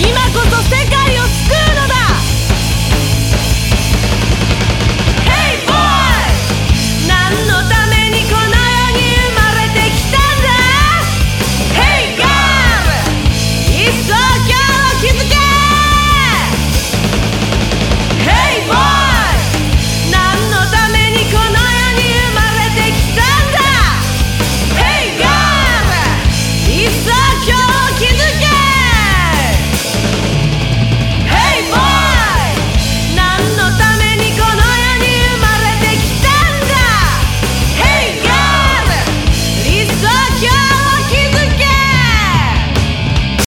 今こそ世界を